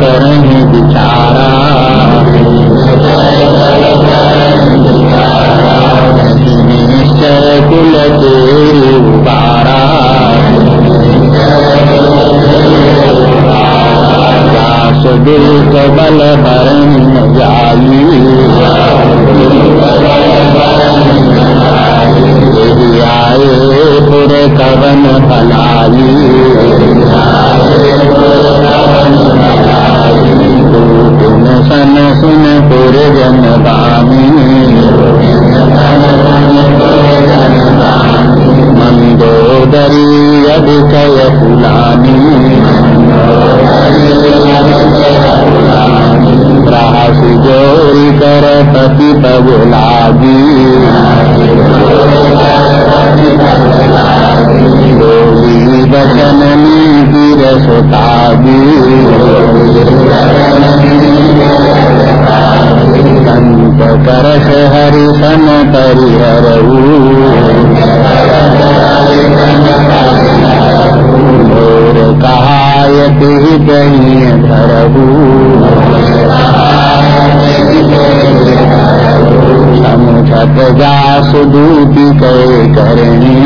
करें विचारा निश्चय कुल तेरी उबारा दुख बल भरण जाई आए पुर। कवन भलाई सन पुर जन बामी मंदोदरी अभिषय फुलानी राशि जोरी कर पति पग सन परिहरऊ और कहायत ही धरऊ समुझत जास दूती कै करणी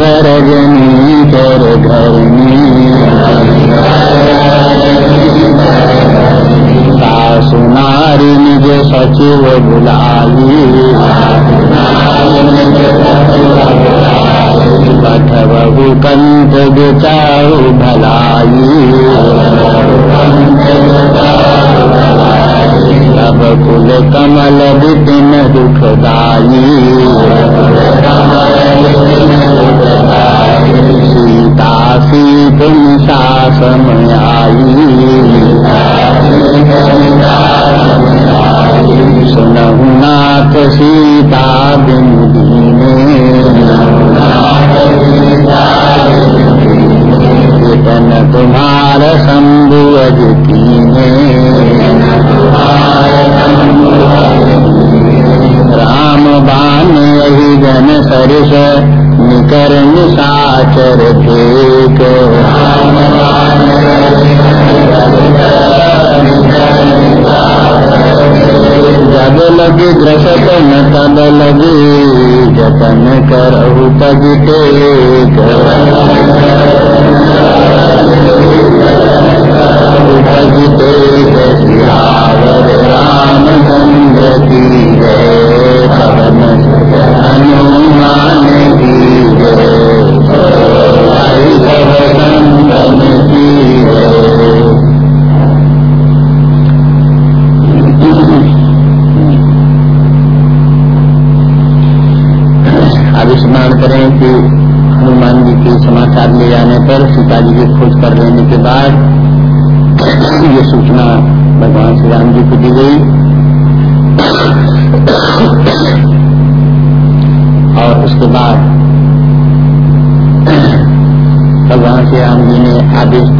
गरजनी कर घरनी सासु नारी निज सचिव बुलाई पठबहु कंठ बिचाऊ भलाई। सब कुल कमल विपिन दुखदाई सीता सीतुम आई सुनहु सीता बिंदी तन तुम्हार शंभु अजती राम बान यही जन सरिस। निकर साचर ठीक। जब लगी ग्रसतन तब लगी जतन करहु तज टेक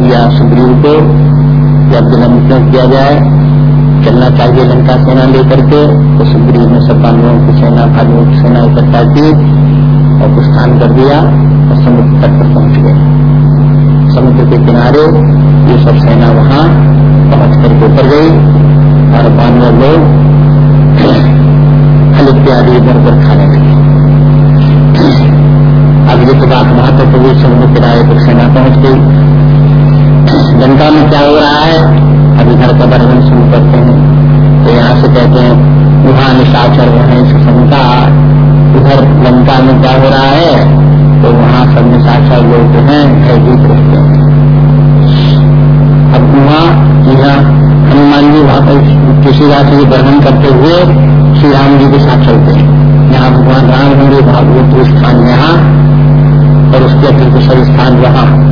दिया सुग्रीव को जब विलम्ब क्यों किया जाए, चलना चाहिए लंका सेना लेकर के तो सुग्रीव ने सब बानवों की सेना भागवों की सेना इकट्ठा की और प्रस्थान कर दिया और समुद्र तट पर पहुँच गए। समुद्र के किनारे ये सब सेना वहाँ पहुँच करके उतर गई और बानव लोग फल इधर उधर खाने लगे। अब ये तो बात महत्वपूर्ण समुद्र किनारे पर सेना पहुँच गई। लंका में क्या हो रहा है? अब इधर का वर्णन शुरू करते हैं। तो यहाँ से कहते हैं, वहाँ निशाचर है सुसंता उधर लंका में क्या हो रहा है? तो वहाँ सब निशाचर लोग जो है भयभीत रहते हैं। अब वहाँ यहाँ हनुमान जी वहाँ पर किसी राशि के वर्णन करते हुए श्री राम जी के साथ चलते हैं। यहाँ भगवान राम होंगे, भागवत स्थान यहाँ, और उसके अतिरिक्त सभी स्थान वहाँ।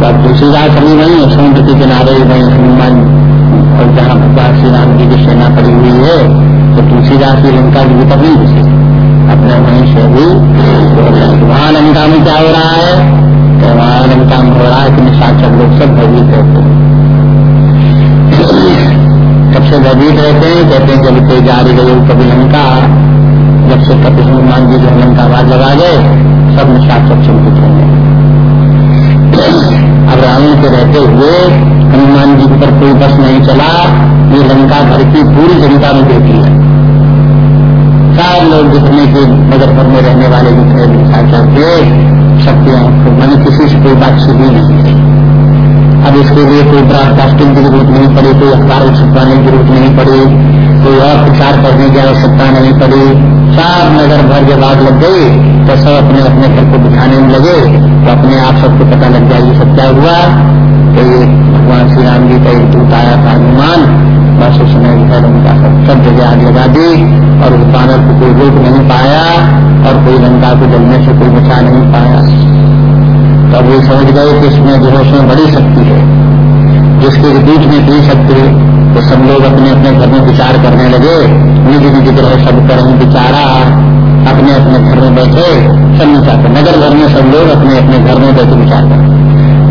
तुलसीदास अभी वही समुद्र के किनारे वही हनुमान और जहाँ भगवान श्री राम जी की सेना पड़ी हुई है तो तुलसीदास की लंका की भीतर नहीं घुसे अपने वहीं से भी। वहाँ लंका में क्या हो रहा है? तो वहाँ लंका में हो रहा है कि निशाचर लोग सब भयभीत रहते हैं। सबसे भयभीत रहते हैं, कहते हैं जब कोई जा रही गई कभी लंका, जब से कपिल हनुमान जी जो लंका आवाज़ लगा गए, सब निशाचर चिंतित हो रावण के रहते हुए हनुमान जी पर कोई बस नहीं चला। ये लंका भर की पूरी जनता में देखी है। सारे लोग जितने के नगर भर में रहने वाले जितने साक्षात थे शक्तियाँ मैंने किसी से कोई बात सीधी नहीं थी अब इसके लिए कोई ब्रॉडकास्टिंग की ज़रूरत नहीं पड़ी, कोई अखबार छपवाने की ज़रूरत नहीं पड़ी, कोई और प्रचार करने की आवश्यकता नहीं पड़ी। चार नगर भर जब आग लग गई तो सब अपने अपने घर को बिठाने में लगे तो अपने आप सबको पता लग जाएगी सब क्या हुआ। तो ये भगवान श्री राम जी का एक दूत आया था हनुमान। बस उसने जो है उनका सब सब जगह आग लगा दी, और उस बानर को कोई रोक नहीं पाया, और कोई लंका को जलने से कोई बचा नहीं पाया। तब तो वो समझ गए कि इसमें जो है उसमें बड़ी शक्ति है, जिसके बीच में इतनी शक्ति तो सब लोग अपने अपने घर में विचार करने लगे। निज निज ग्रह सब करें विचारा, अपने अपने घर में बैठे, सब कर। नगर घर में सब लोग अपने अपने घर में बैठे विचार कर।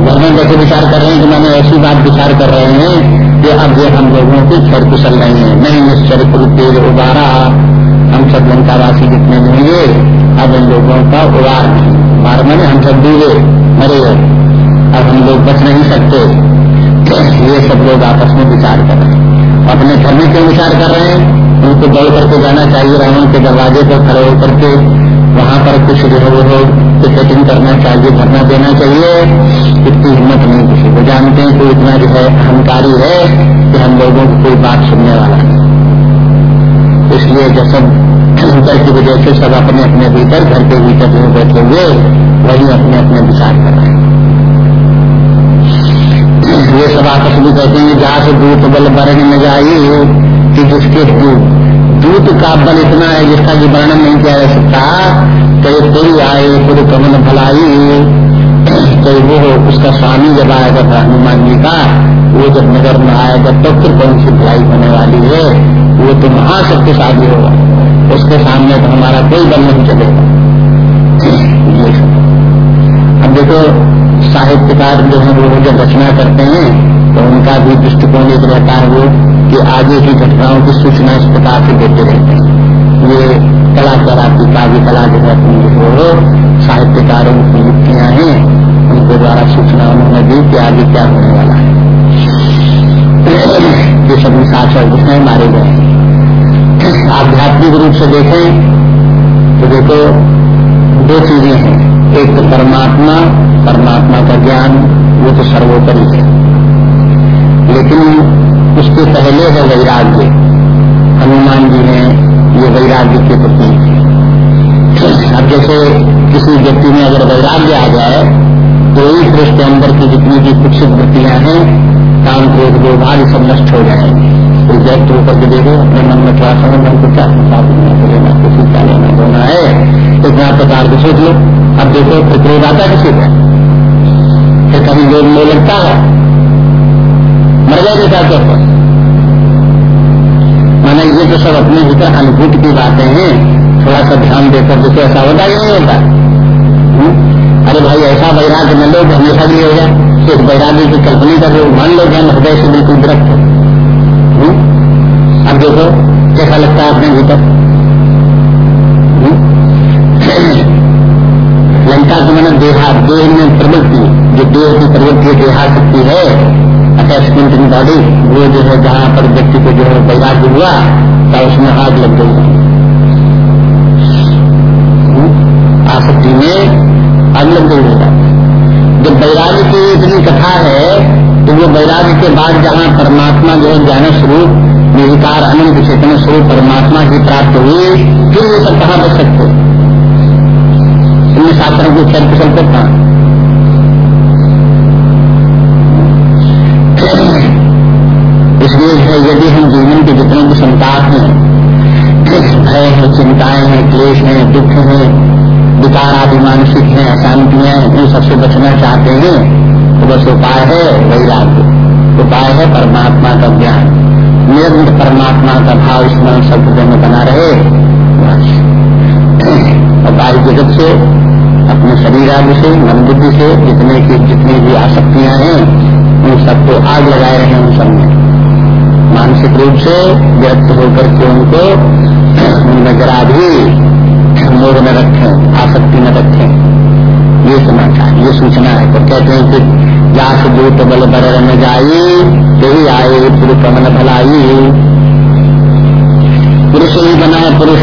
घर में बैठे विचार कर रहे हैं कि मैंने ऐसी बात विचार कर रहे हैं कि अब ये हम लोगों की खैर कुशल नहीं है। नहीं निश्चर तेज उबारा। हम सब लंकावासी जितने होंगे अब इन लोगों का उबार नहीं। मार मैंने हम सब डूबे, मरे अब हम लोग बच नहीं सकते। ये सब लोग आपस में विचार कर रहे हैं। अपने घर में क्यों विचार कर रहे हैं? उनको दौड़ करके जाना चाहिए, रावण के दरवाजे पर खड़े होकर के वहाँ पर कुछ जो है वो टिकटिंग करना चाहिए, धरना देना चाहिए। इतनी हिम्मत नहीं किसी को। जानते हैं कोई इतना जो है अहंकारी है कि हम लोगों को कोई बात सुनने वाला नहीं। इसलिए जब सब घर की वजह से सब अपने अपने भीतर, घर के भीतर जो बैठे हुए, वही अपने अपने विचार कर रहे हैं। ये सब आपस में कहते हैं, जहाँ से दूत बल बरन न जाई कि जिसके दूत का बल इतना है जिसका कि वर्णन नहीं किया जा सकता कई कोई आए पूरे कमल भलाई कई वो उसका स्वामी जब आएगा हनुमान जी का, वो जब नगर में आएगा तो फिर कौन सी भलाई होने वाली है, वो तो महाशक्तिशाली होगा। उसके सामने तो हमारा कोई बल नहीं चलेगा। अब देखो साहित्यकार जो है वो जब रचना करते हैं तो उनका भी दृष्टिकोण एक रहता है वो कि आगे की घटनाओं की सूचना इस प्रकार से देते रहते हैं। ये कला कला की काव्य कला जो है जो साहित्यकारों की युक्तियाँ हैं, उनके द्वारा सूचना उन्होंने दी कि आगे क्या होने वाला है। ये सभी शासक जिसमें मारे गए आध्यात्मिक रूप से देखें तो देखो, दो चीज़ें हैं। एक तो परमात्मा परमात्मा का ज्ञान, वो तो सर्वोपरि है। लेकिन उसके पहले है वैराग्य। हनुमान जी ने ये वैराग्य के प्रति अब जैसे किसी व्यक्ति में अगर वैराग्य आ जाए तो ही पुरुष के अंदर की जितनी भी कुछ वृत्तियाँ हैं, काम क्रोध दो भाग सब नष्ट हो जाएँगे। तो व्यक्त होकर के देखो, अपने मन में क्या समझ, मन को क्या लेना किसी का लेना होना है इतना प्रकार के सोच लो। अब देखो फिर क्रोध आता किसी का फिर कभी लोग में लगता है, मर जाएगा क्या कहते माना ये तो सब अपने भीतर अनुभूति की बातें हैं, थोड़ा सा ध्यान देकर जैसे ऐसा होता ही नहीं होता। हम्म? अरे भाई, ऐसा वैराग्य न लोग हमेशा भी हो जाए। सिर्फ़ वैराग्य की कल्पना कर लो, मान लो ज्ञान हृदय से बिल्कुल विरक्त हम्म? अब देखो, कैसा लगता है अपने भीतर हम्म? लंका के मैंने देहा देह में प्रवृत्ति जो देह की प्रवृत्ति देहा शक्ति है अटैचमेंट इन बॉडी वो जो है जहाँ पर व्यक्ति को जो है वैराग्य हुआ तो उसमें आग लग गई? आसक्ति में आग लग गई। होगा जब वैराग्य की इतनी कथा है तो वो वैराग्य के बाद जहाँ परमात्मा जो है ज्ञान स्वरूप निर्विकार अनंत चेतन स्वरूप परमात्मा की प्राप्त हुई, फिर वो सब कहाँ बच सकते? इनमें शास्त्रों की खेल कुशल को कहा इसलिए है, यदि हम जीवन के जितने भी संताप हैं, भय है, चिंताएँ हैं, क्लेश हैं, दुख हैं, विकार आदि मानसिक हैं अशांतियाँ हैं इन सबसे बचना चाहते हैं तो बस उपाय है वैराग्य। उपाय है परमात्मा का ज्ञान। निरंतर परमात्मा का भाव स्मरण सब में बना रहे और बाहरी जगत से शरीर आदि से मन बुद्धि से जितने की जितनी भी आसक्तियाँ हैं, उन सबको आग लगाए रहे उन सब में। मानसिक रूप से व्यक्त होकर के उनको उनमें जरा भी मोर न रखें, आसक्ति न रखें। ये समाचार, ये सूचना है। तो कहते हैं कि जास दूत बल बर न जाई यही आए पुरुष कमल भलाई। पुरुष ही बना है पुरुष।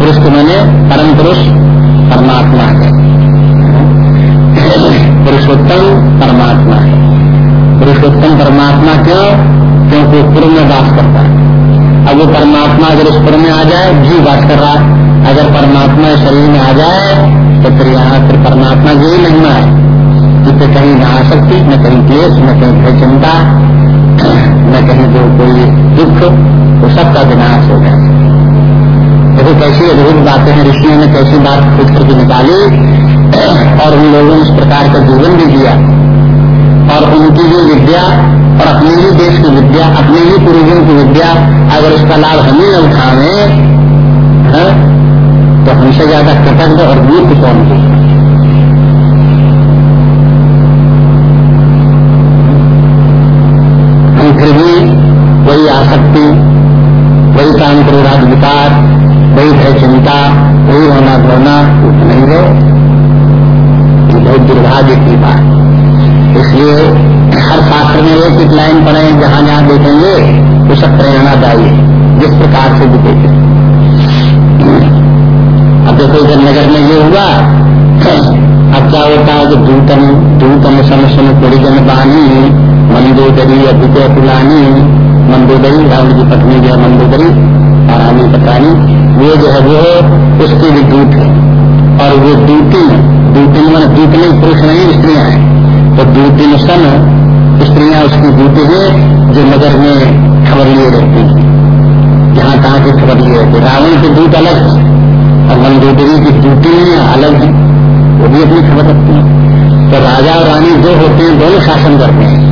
पुरुष को मैंने परम पुरुष परमात्मा है। पुरुषोत्तम परमात्मा है। पुरुषोत्तम परमात्मा क्यों? क्योंकि पूर्व में वास करता है। अब वो परमात्मा अगर उस पूर्व में आ जाए, जीव वास कर रहा है। अगर परमात्मा शरीर में आ जाए तो फिर यहाँ फिर परमात्मा यही महिमा है। कि फिर कहीं न आ सकती न कहीं क्लेश, न कहीं भय चिंता, न कहीं जो कोई दुख, वो सबका विनाश हो जाए देखो कैसी अद्भुत बातें हैं। ऋषियों ने कैसी बात खुद करके निकाली और उन लोगों ने इस प्रकार का जीवन भी दिया और उनकी जो विद्या और अपने ही देश की विद्या अपने ही पूर्वजों की विद्या अगर उसका लाभ हम ही न उठावे हाँ, तो हमसे ज़्यादा कृतज्ञ और मूर्ख कौन हो? हम फिर भी वही आसक्ति वही काम क्रोधाद विकार वही भय चिंता, वही होना धोना नहीं है। बहुत दुर्भाग्य की बात। इसलिए हर शास्त्र में एक एक लाइन पढ़े, जहाँ जहाँ देखेंगे वो सब प्रेरणादायी जिस प्रकार से भी देखें। अब देखो, इधर नगर में ये हुआ, अब क्या होता है कि दूतम दूतम समसन परिजन बानी, मंदोदरी अभिजय पुलानी, मंदोदरी रावण की पत्नी जो है मंदोदरी और रानी पत्रानी। वो जो है वो उसकी भी दूत है। और वो दूती दूती मैंने दूतनी पुरुष नहीं, स्त्रियाँ हैं। तो दूती सन, स्त्रियाँ उसकी दूती है, जो नगर में खबर लिए रहती है। जहाँ कहाँ की खबर लिए रहती रावण की दूत अलग है। और मंदोदरी की दूती अलग है। वो भी अपनी खबर रखती है। तो राजा और रानी जो होते हैं, दोनों शासन करते हैं।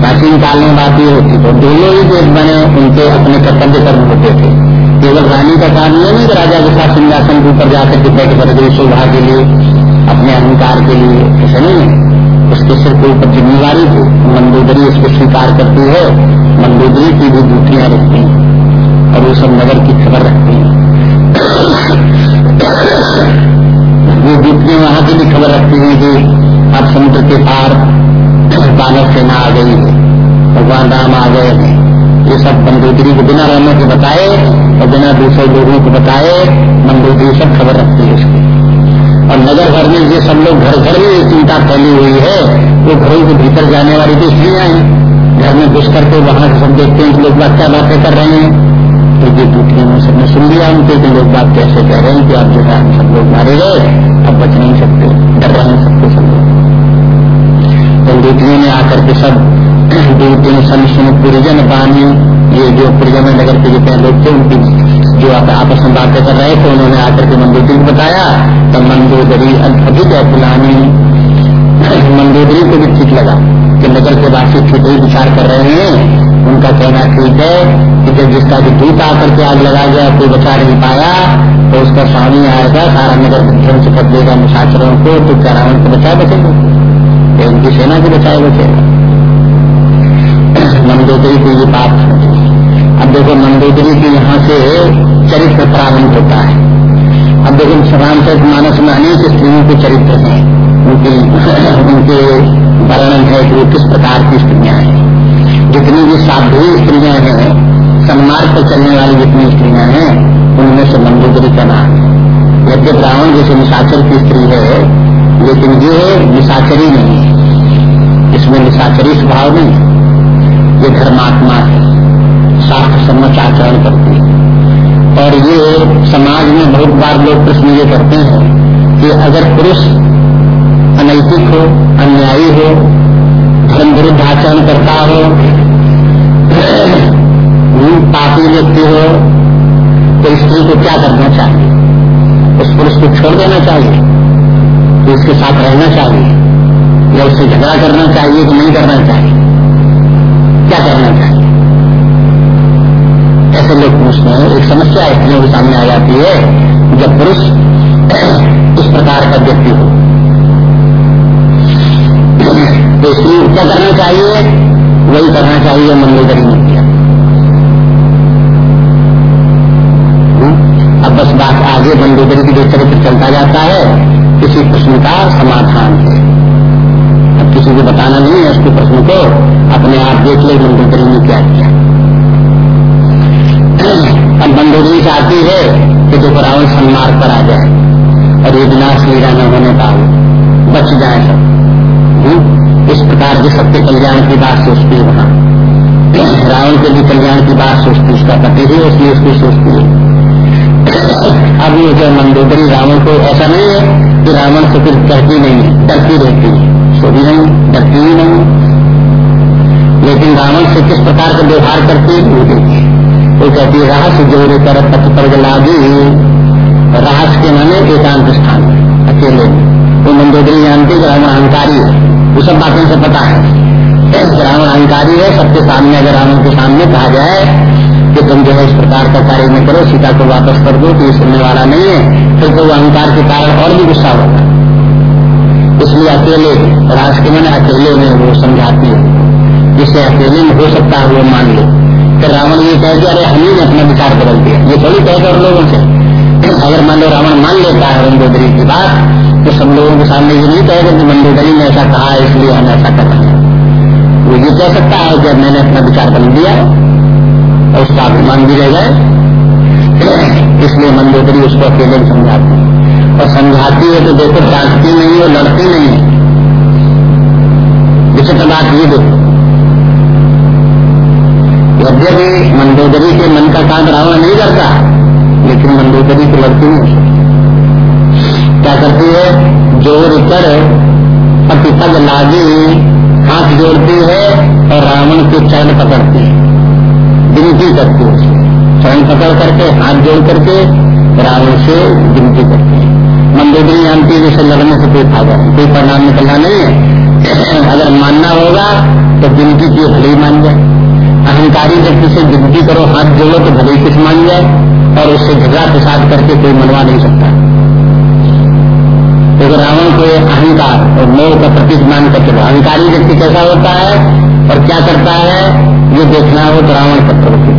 प्राचीन काल में बात ये होती तो दोनों ही जो बने, उनके अपने कर्तव्य कर्म होते थे। केवल रानी का काम नहीं कि राजा के साथ सिंहासन के ऊपर जाकर के बैठ कर शोभा के लिए, अपने अहंकार के लिए, ऐसा नहीं है। उसके सिर के ऊपर जिम्मेवारी थी। मंदोदरी इसको स्वीकार करती है, मंदोदरी की भी दूतियाँ रखती हैं, और वो सब नगर की खबर रखती हैं। वो दूतियाँ वहाँ की भी खबर रखती हैं कि अब समुद्र के पार बानर सेना आ गई है, भगवान राम आ गए हैं। ये सब मंदोदरी को बिना रहने के बताए, और बिना दूसरे लोगों को बताए मंदोदरी सब खबर रखती है उसकी। और नगर भर में ये सब लोग घर घर में चिंता फैली हुई है, वो घरों के भीतर जाने वाली तो स्त्रियाँ हैं। घर में घुस करके वहाँ सब देखते हैं कि लोग बात क्या बातें कर रहे हैं। तो ये दूसरी में सबने सुन लिया, उनके कि लोग बात कैसे कह रहे हैं कि आप जो है, हम सब लोग मारे गए, अब बच नहीं सकते, डर रहे हैं सबके सब लोग। तो दूसरी ने आकर के सब दो सन सुन पुरिजन पानी ये जो पुरिजन नगर के जितने लोग थे, उनकी जो आपस में बातें कर रहे थे, उन्होंने आकर के मंदोदरी को बताया। तब मंदोदरी अधिक है पुलानी मंदोदरी को भी ठीक लगा कि नगर के वासी ठीक ही विचार कर रहे हैं। उनका कहना ठीक है कि जब जिसका भी दूत आकर के आग लगा गया, कोई बचा नहीं पाया तो उसका स्वामी आएगा, सारा नगर ध्वंस कर देगा मुसाफिरों को तो क्या रावण को बचाए बचेगा? उनकी सेना को बचाए बचेगा। मंदोदरी को ये बात अब देखो, मंदोदरी के यहाँ से चरित्र प्रारंभ होता है। अब देखो रामचरित मानस में अनेक स्त्रियों के चरित्र हैं। उनके उनके वर्णन है कि वो किस प्रकार की स्त्रियाँ हैं। जितनी भी साधु स्त्रियाँ हैं, सन्मार्ग पर चलने वाली जितनी स्त्रियाँ हैं, उनमें से मंदोदरी का नाम है। यद्यप रावण जैसे निशाचर की स्त्री है, लेकिन ये निशाचरी नहीं है। इसमें निशाचरी स्वभाव नहीं है। ये धर्मात्मा है। शास्त्र सम्मत आचरण करती है। और ये समाज में बहुत बार लोग प्रश्न ये करते हैं कि अगर पुरुष अनैतिक हो, अन्यायी हो, धर्म विरुद्ध आचरण करता हो पापी व्यक्ति हो तो स्त्री को क्या करना चाहिए? उस पुरुष को छोड़ देना चाहिए? तो उसके साथ रहना चाहिए? या उससे झगड़ा करना चाहिए कि नहीं करना चाहिए? क्या करना चाहिए? ऐसे लोग पूछते हैं, एक समस्या स्त्रियों के सामने आ जाती है जब पुरुष इस प्रकार का व्यक्ति हो। तो स्त्री क्या करना चाहिए? वही करना चाहिए ने किया हम्म? अब बस बात आगे मंदोदरी की जो चरित्र चलता जाता है, किसी प्रश्न का समाधान है। अब किसी को बताना नहीं है उसके प्रश्न को अपने आप देख ले मंदोदरी ने क्या किया। अब मंदोदरी चाहती है कि जो रावण सन्मार्ग पर आ जाए, और ये विनाश लीला न होने का बच जाए सब। हम्म? इस प्रकार की सबके कल्याण की बात सोचती है वहाँ। रावण के भी कल्याण की बात सोचती उसका पति ही इसलिए उसकी सोचती है। अब ये जो मंदोदरी रावण को, ऐसा नहीं है कि रावण से फिर डरती नहीं है, डरती रहती है। सो भी नहीं, डरती ही नहीं लेकिन रावण से किस प्रकार का व्यवहार करती है? वो कहती है रहस्य जोड़ कर पथ पर लागी। रहस्य के माने एकांत स्थान अकेले वो मंदोदरी जानती रावण अहंकारी है। वो सब बातों से पता है। रावण अहंकारी है, सबके सामने अगर रावण के सामने कहा जाए कि तुम जो है इस प्रकार का कार्य नहीं करो, सीता को वापस कर दो तो ये सुनने वाला नहीं है। फिर तो वो अहंकार के कारण और भी गुस्सा होगा इसलिए अकेले, राज के मैंने अकेले में वो समझाती है। जिससे अकेले में हो सकता है वो मान ले। तो रावण ये कह अरे, हम ही ने अपना विचार बदल दिया ये थोड़ी कह कर लोगों से। अगर मान लो रावण मान लेता है मंदोदरी की बात तो सब लोगों के सामने ये नहीं कहेगा कि मंदोदरी ने ऐसा कहा, इसलिए हम ऐसा कर रहे वो ये कह सकता है कि मैंने अपना विचार बदल दिया और उसका अभिमान भी रह गए इसलिए मंदोदरी उसको अकेले समझाती है। और समझाती है तो देखो, डांटती नहीं और लड़ती नहीं है। विचित्र बात ये देखो। यद्यपि मंदोदरी के मन का काम रावण नहीं करता लेकिन मंदोदरी की लड़ती नहीं क्या करती है? ज़ोर कर पति पग लागी, हाथ जोड़ती है और रावण के चरण पकड़ती है। विनती करती है चरण पकड़ करके, हाथ जोड़ करके रावण से विनती करती है। मंदोदरी जानती है जैसे लड़ने से कोई फ़ायदा नहीं, कोई परिणाम निकलना नहीं है। अगर मानना होगा तो गिनती की भले ही मान जाए। अहंकारी व्यक्ति से गिनती करो, हाथ जोड़ो तो भले ही कुछ मान जाए, और उससे झगड़ा प्रसाद करके कोई मनवा नहीं सकता। तो रावण को अहंकार और मोह का प्रतीक मान कर चलो अहंकारी व्यक्ति कैसा होता है और क्या करता है? ये देखना हो तो रावण का प्रवृत्ति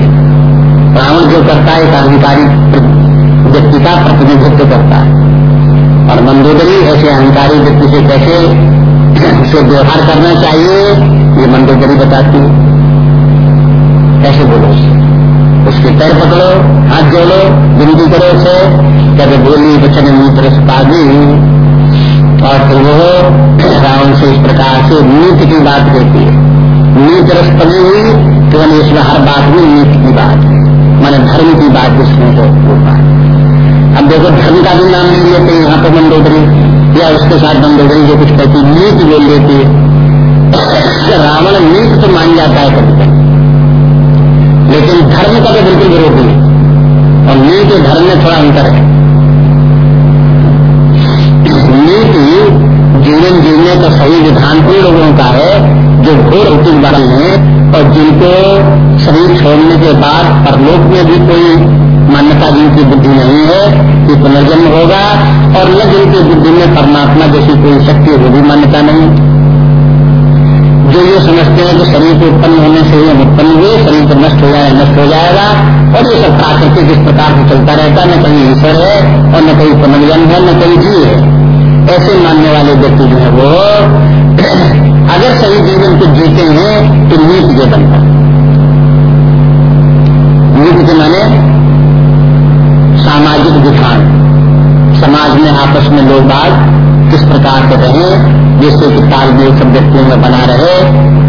रावण जो करता है, एक अहंकारी व्यक्ति का प्रतिनिधित्व करता है। और मंदोदरी, ऐसे अहंकारी व्यक्ति से कैसे उसे व्यवहार करना चाहिए, ये मंदोदरी बताती है। कैसे बोलो? उसके पैर पकड़ो, हाथ जोड़ो बिंदी करो उसे, कहते बोली बचन मित्र पागी और फिर वो रावण से इस प्रकार से नीति की बात कहती है। नीत रस पड़ी हुई तो मैंने इसमें हर बात में नीति की बात। है मैंने धर्म की बात वो बात अब देखो, धर्म का भी नाम नहीं लेते, यहाँ पे मंदोदरी या उसके साथ मंदोदरी जो कुछ कहती नीत बोल लेती है। रावण नीत तो मान जाता है कभी। लेकिन धर्म का तो बिल्कुल विरोधी है और नीति धर्म में थोड़ा अंतर है। नीति जीवन जीने का सही विधान उन लोगों का है जो घोर उचित बड़े हैं और जिनको शरीर छोड़ने के बाद परलोक में भी कोई मान्यता जिनकी बुद्धि नहीं है कि पुनर्जन्म होगा और न जिनकी बुद्धि में परमात्मा जैसी कोई शक्ति वो भी मान्यता नहीं। जो ये समझते हैं कि शरीर के उत्पन्न होने से ही उत्पन्न हुए, शरीर को नष्ट हो जाए, नष्ट हो जाएगा, और ये सब प्राकृतिक इस प्रकार से चलता रहता है, न कहीं ईश्वर है, और न कहीं पुनर्जन्म है, न कहीं जी है। ऐसे मानने वाले व्यक्ति जो है वो, अगर सही जीवन को जीते हैं तो नीति जो बनता नीति के माने सामाजिक विधान समाज में, आपस में लोग बात किस प्रकार के रहे जिससे कि तालमेल सब व्यक्तियों में बना रहे,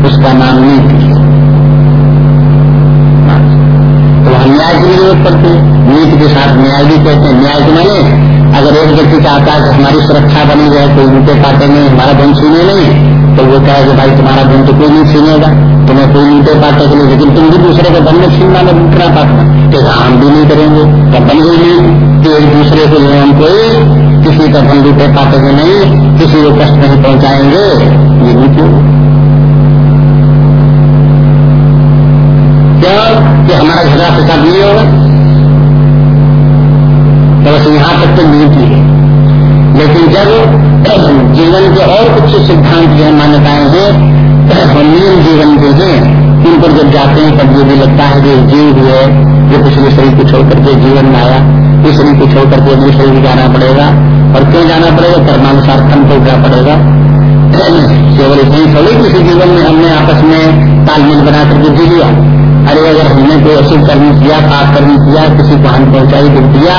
उसका नाम नीति। तो वहाँ न्याय की ज़रूरत पड़ती है। नीति के साथ न्याय भी कहते हैं। न्याय के माने, अगर एक व्यक्ति चाहता है हमारी सुरक्षा बनी रहे, कोई उनके पाते नहीं हमारा धन छीने नहीं तो वो कहे कि भाई तुम्हारा धन तो कोई नहीं छीनेगा। तुम्हें कोई नीचे पाते के लिए लेकिन तुम भी दूसरे के धन में छीनना, में उठना पाता। तो हम भी नहीं करेंगे। तब बन गई नहीं कि एक दूसरे को हम कोई किसी का धन लूटे पाते हुए नहीं, किसी को कष्ट नहीं पहुंचाएँगे, ये नीति क्यों? कि हमारा झगड़ा फसाद नहीं होगा? तो बस यहाँ तक तो नीति है। लेकिन जब जीवन के और कुछ सिद्धांत जो मान्यताएँ हैं, और नियम जीवन के हैं इन पर जब जाते हैं, तब ये भी लगता है कि जीव भी है, जो पिछले शरीर को छोड़ करके जीवन में आया। इस शरीर को छोड़ करके अगले शरीर जाना पड़ेगा। और क्यों जाना पड़ेगा? कर्मानुसार फल को क्या पड़ेगा? केवल इतनी थोड़ी किसी जीवन में हमने आपस में तालमेल बना करके जी लिया। अरे, अगर हमने कोई अशुभ कर्म किया, पाप कर्म किया, किसी को हानि पहुंचाई, दुख दिया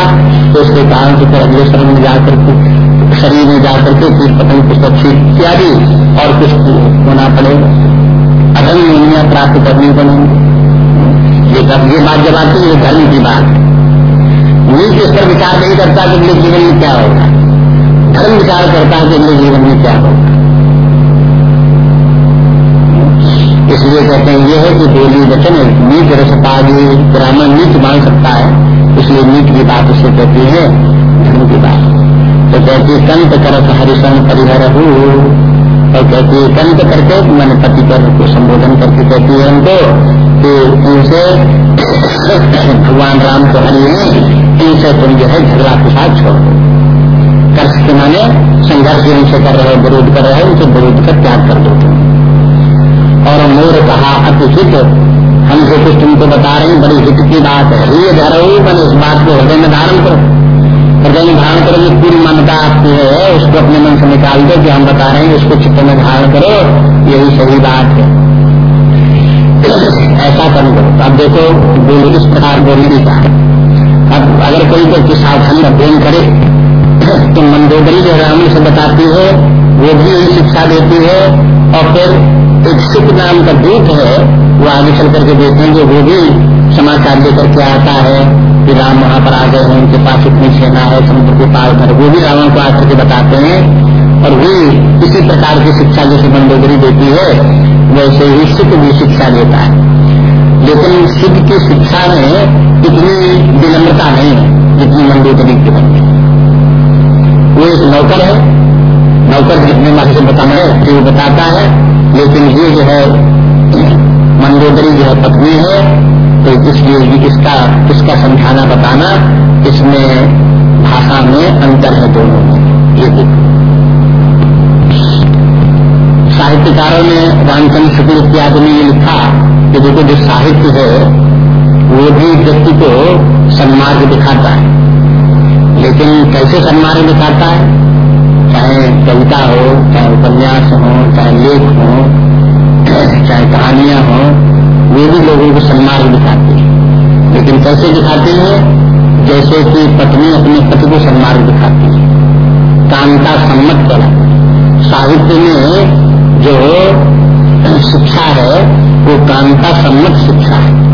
तो उसके कारण से फिर अगले शरीर में जाकर के, शरीर में जाकर के फिर पतंग अच्छी इत्यादि और कुछ होना पड़ेगा। अधर्म दुनिया प्राप्त करनी पड़ेगी। ये ये बात जब आती है धर्म की बात। नीच इस पर विचार नहीं करता कि अगले जीवन में क्या होगा। धर्म विचार करता है कि अगले जीवन में क्या होगा। इसलिए कहते हैं ये है कि बोली वचन नीच रसपागी ब्राह्मण नीच मान सकता है, इसलिए नीच की बात उसे कहती है, धर्म की बात। तो कहती कंत करत हरिशन परिहर और कहती है कंत करके मैंने पति कर को संबोधन करके कहती है हमको कि इनसे भगवान राम को हरि इनसे तुम जो है झगड़ा के साथ छोड़ दो। कर्ष के माने संघर्ष उनसे कर रहे, विरोध कर रहे उनसे विरोध का त्याग कर दो और मोर कहा हम जो कुछ तुमको बता रहे हैं, बड़ी हित की बात है। ये धरो मैंने इस बात को हृदय में धारण करो। हृदय में धारण करो, जो पूरी मान्यता आपकी है, उसको अपने मन से निकाल दो कि हम बता रहे हैं, उसको चित्त में धारण करो, यही सही बात है। ऐसा करो अब देखो, बोलो इस प्रकार बोलने का अब अगर कोई व्यक्ति सावधानी अध्ययन करे तो मंदोदरी जो रावण से बताती है, वो भी यही शिक्षा देती है, और फिर एक नाम का दूत है, वो आगे चल करके देखेंगे वो भी समाचार लेकर के आता है कि राम वहाँ पर आ गए हैं, उनके पास इतनी सेना है, समुद्र के पार पर वो भी रावण को आकर के बताते हैं, और भी इसी प्रकार की शिक्षा जैसे मंदोदरी देती है, वैसे ही सिख भी शिक्षा देता है। लेकिन सिख की शिक्षा में इतनी विनम्रता नहीं है, जितनी मंदोदरी की बनती वो एक नौकर है। नौकर जितने मारे से बताना है कि वो बताता है। लेकिन ये जो है, मंदोदरी जो है, पत्नी है तो इसलिए इसका इसका समझाना बताना, इसमें भाषा में अंतर है दोनों में। ये साहित्यकारों ने रामचंद्र शुक्ल इत्यादि ने ये लिखा कि देखो, जो साहित्य है, वो भी व्यक्ति को सन्मार्ग दिखाता है। लेकिन कैसे सन्मार्ग दिखाता है? चाहे कविता हो, चाहे उपन्यास हो, चाहे लेख हो, चाहे कहानियाँ हो, वे भी लोगों को सम्मान दिखाती है। लेकिन कैसे दिखाती है? जैसे कि पत्नी अपने पति को सम्मान दिखाती है। कांता सम्मत करा। साहित्य में जो शिक्षा है, वो कांता सम्मत शिक्षा है।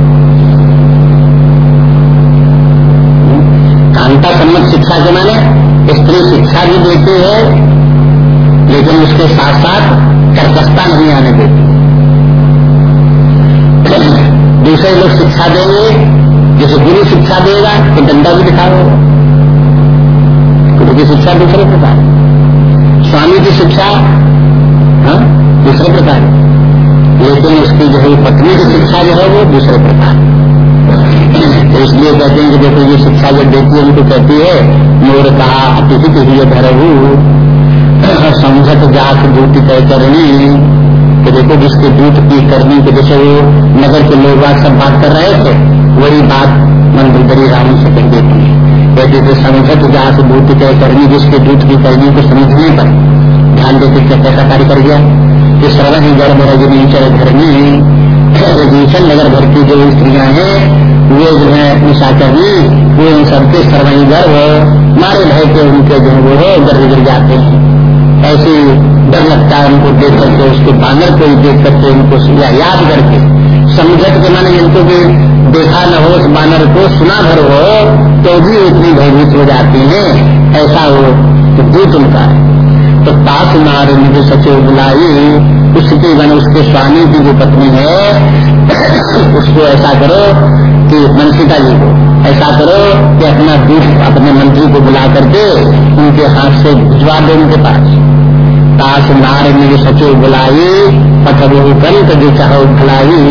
कांता सम्मत शिक्षा के माने स्त्री शिक्षा भी देती है, लेकिन उसके साथ साथ कर्कशता नहीं आने देती। दूसरे लोग शिक्षा देंगे, जैसे गुरु शिक्षा देगा तो डंडा भी दिखाएगा गुरु की शिक्षा दूसरे प्रकार स्वामी की शिक्षा हाँ दूसरे प्रकार लेकिन उसकी जो है, पत्नी की शिक्षा जो है, वो दूसरे प्रकार तो इसलिए कहते हैं कि देखो ये शिक्षा जब देती है, उनको कहती है, मोर कहा अतिथि हुए धरहू। समझत जात दूत तय करनी तो देखो जिसके दूत की करनी के जैसे वो नगर के लोग सब बात कर रहे थे, वही बात मंदिर राम से कह देती है। कहते थे, समझत जात दूत तय करनी जिसके दूत की करनी को समझने पर ध्यान देते क्या कैसा कार्य कर गया। कि सर्व ही गर्भ रजनी चर धरनी नगर भर की जो स्त्रियाँ हैं वो जो है निशाचरनी वो इन सबके सर्वही गर्भ मारे भय के उनके जो वो हो गर्भ गिर जाते हैं। ऐसे डर लगता है उनको देख करके, उसके बानर को देख करके उनको या याद करके समझत के माने जिनको भी देखा न हो, उस बानर को सुना भर हो तो भी इतनी भयभीत हो जाती है। ऐसा वो तो दूत उनका है। तो पास नार मुझे सचिव बुलाई उसकी बने, उसके स्वामी की जो पत्नी है उसको ऐसा करो कि मंत्रिका जी को, ऐसा करो कि अपना दूध अपने मंत्री को बुला करके उनके हाथ से भिजवा दो उनके पास। दास नार मेरे सचिव बुलाई पथबो कंत जो चाहो भलाई।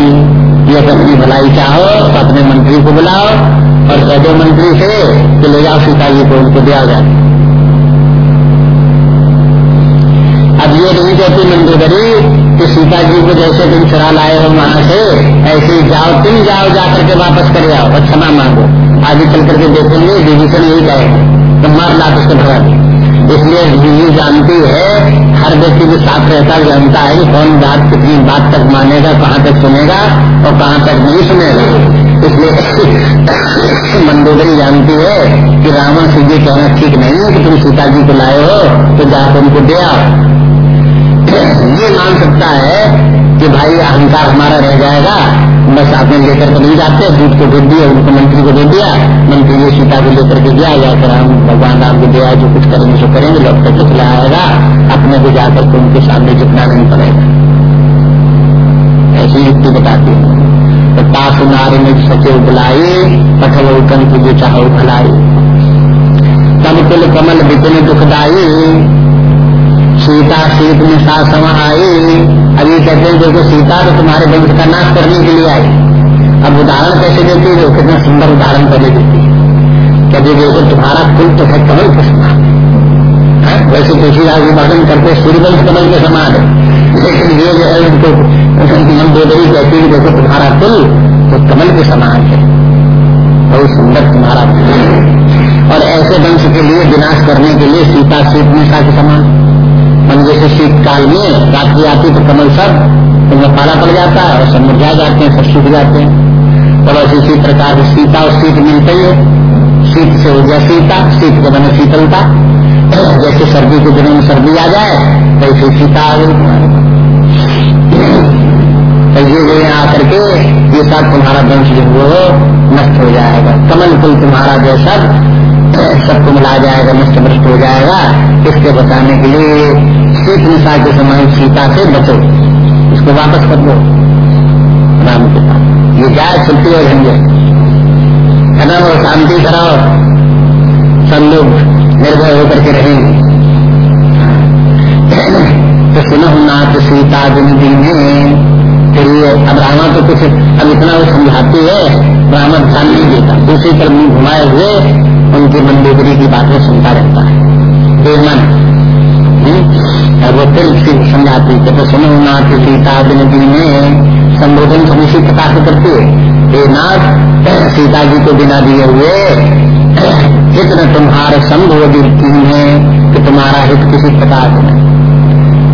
ये अपनी भलाई चाहो तो अपने मंत्री को बुलाओ और सदो मंत्री से कि ले जाओ सीता जी को, उनको दिया जाए। अब ये नहीं कहती मंदोदरी कि सीता जी को जैसे तुम चुरा लाए हो वहाँ से, ऐसे जाओ, तुम जाओ, जाकर के वापस कर जाओ और क्षमा मांगो। आगे चल करके देखेंगे विभीषण यही कहेगा तुम मार ला उसको इसलिए ये जानती है, हर व्यक्ति जो साथ रहता जानता है कि कौन बात, कितनी बात तक मानेगा, कहाँ तक सुनेगा और कहाँ तक नहीं सुनेगा। इसलिए मंदोदरी जानती है कि रावण से ये कहना ठीक नहीं है कि तुम सीता जी को लाए हो तो जाकर उनको दे आओ। ये मान सकता है कि भाई, अहंकार हमारा रह जाएगा। बस आपने लेकर तो नहीं जाते दूध को दे दिया, उनको मंत्री को दे दिया, मंत्री ने सीता को लेकर के गया जाकर हम भगवान राम को दिया जो कुछ करेंगे जो करेंगे, लौट करके चला आएगा। अपने को जाकर के उनके सामने जितना नहीं पड़ेगा। ऐसी युक्ति बताती है। तो पास नारी में सचिव बुलाई पठल कन की जो चाहो भलाई तब कुल कमल बिपिन दुखदाई सीता सीत में सा समा आई। अभी कहते हैं, देखो सीता तो तुम्हारे वंश का नाश करने के लिए आई। अब उदाहरण कैसे देती है? कितना सुंदर उदाहरण पहले देती है। कहते देखो तुम्हारा कुल तो है कमल के समान। है? वैसे तुलसीदास वर्णन करते सूर्यवंश कमल के समान। है लेकिन ये जो है, उनको मंदोदरी कहती है, देखो तुम्हारा कुल तो कमल के समान है। बहुत सुंदर तुम्हारा। और ऐसे वंश के लिए, विनाश करने के लिए सीता सीत निशा के समान। हम जैसे शीतकाल में रात्रि आती तो कमल सब उनमें पाला पड़ जाता है और सब मुरझा जाते हैं, सब सूख जाते हैं। और ऐसे इसी प्रकार सीता और शीत मिलते ही। शीत से हो गया सीता, शीत के बने शीतलता। जैसे सर्दी के दिनों में सर्दी आ जाए, वैसे सीता आ गई। तो ये जो आकर के ये सब तुम्हारा वंश जो वो नष्ट हो जाएगा। कमल कुल तुम्हारा जो सब, सबको मिला जाएगा नष्ट भ्रष्ट हो जाएगा। इसके बताने के लिए शीत निशा के समय सीता से बचो। इसको वापस कर दो राम के पास। ये क्या चलती है झंझट है। ना शांति कराओ। सब लोग निर्भय होकर के रहेंगे। तो सुनो नाथ सीता दिन दिन फिर ये अब रावण तो कुछ अब इतना वो समझाती है, ब्राह्मण ध्यान नहीं देता। दूसरी तरफ़ मुँह घुमाए हुए, उनकी मंदोदरी की बातें सुनता रहता है। बेमन फिर समझाती कहते सुनो नाथ सीता दिन में संबोधन हम इसी प्रकार से करती है। हे नाथ, सीता जी को बिना दिए हुए हित न तुम्हारे संभव गिरती है कि तुम्हारा हित किसी प्रकार से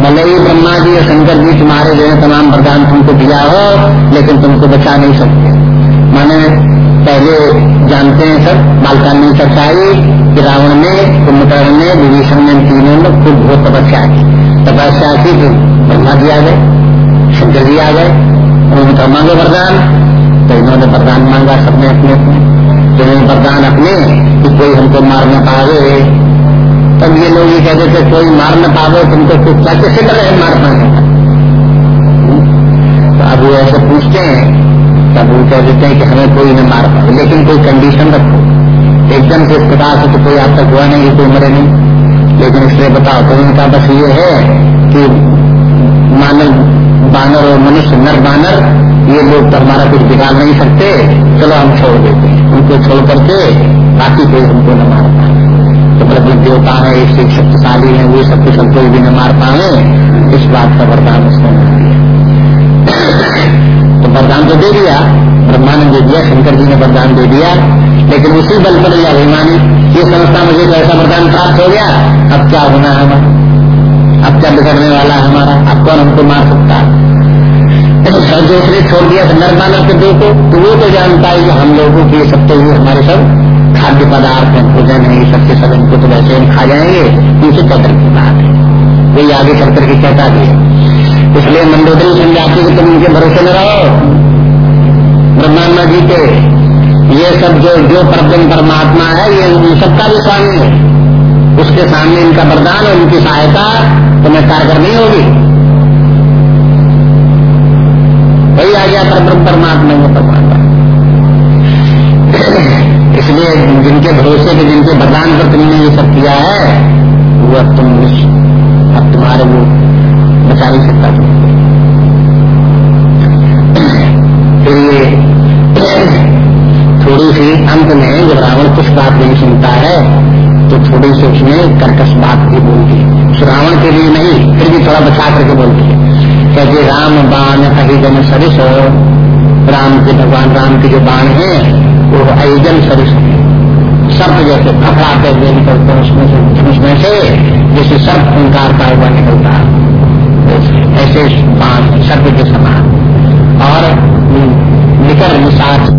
भले ही ब्रह्मा जी और शंकर जी तुम्हारे जो है, तमाम वरदान तुमको दिया हो, लेकिन तुमको बचा नहीं सकते। माने, पहले जानते हैं सब, बालकानी सच्चाई कि रावण ने, कुंभकर्ण ने, विभीषण ने, तीनों ने खुद बहुत तपस्या की। तपस्या की थी ब्रह्मा जी आ गए शंकर जी आ गए, उन्होंने कहा मांगो वरदान तो इन्होंने वरदान मांगा सबने अपने अपने। जिन्होंने वरदान अपने कि कोई हमको मार न पावे। तब ये लोग ये कहते थे, कोई मार न पावे, तुमको कुछ कैसे करे मार पाने तो अब वो ऐसे पूछते हैं, तब वो कह देते हैं कि हमें कोई न मार पाए लेकिन कोई कंडीशन रखो। एकदम से इस प्रकार से तो कोई आप तक हुआ नहीं कोई मरे नहीं। लेकिन इसलिए बताओ तो उनका बस ये है कि मानव बानर और मनुष्य नर बानर, ये लोग तो हमारा कुछ बिगाड़ नहीं सकते, चलो हम छोड़ देते हैं। उनको छोड़ करके बाकी कोई हमको न मार पाए। तो प्रभु देवता है इससे शक्तिशाली है, वो सब कुछ हमको भी न मार पाए, इस बात का वरदान उसने तो वरदान तो दे दिया ब्रह्मा ने दे दिया शंकर जी ने वरदान दे दिया। लेकिन उसी बल पर यह अभिमानी, ये संस्था मुझे तो ऐसा प्राप्त हो गया। अब क्या होना है हमारा? अब क्या बिगड़ने वाला है हमारा? अब कौन हमको मार सकता है? जो उसने छोड़ दिया था नर मानव के दो को तो वो तो जानता है कि हम लोगों के सब तो ये हमारे सब खाद्य पदार्थ है भोजन है सब के सब इनको तो वैसे हम खा जाएँगे। उनसे कदर की बात है। वही आगे चल करके कहता भी है। इसलिए मंदोदरी समझाती कि तुम उनके भरोसे में रहो। ब्रह्मांड जी के ये सब जो जो परम परमात्मा है, ये उन सबका भी स्वामी है। उसके सामने इनका वरदान और उनकी सहायता तुम्हें कारगर नहीं होगी। वही आ गया परम परमात्मा में परमात्मा। इसलिए जिनके भरोसे के, जिनके वरदान पर तुमने ये सब किया है वो अब तुम अब तुम्हारे वो बचा नहीं सकता था थोड़ी सी अंत में जब रावण कुछ बात नहीं सुनता है तो थोड़ी सी उसने कर्कश बात भी बोलती है। तो रावण के लिए नहीं, फिर भी थोड़ा बचा करके बोलती है। कहते राम बाण अहिजन सरिस, राम के भगवान, राम के जो बाण है, वो अहिजन सरिस। सर्प जैसे फफड़ा करके निकलते उसमें से उसमें से, जैसे सर्प ओंकारता हुआ निकलता ऐसे बाण सर्प के समान। और निकल निशाच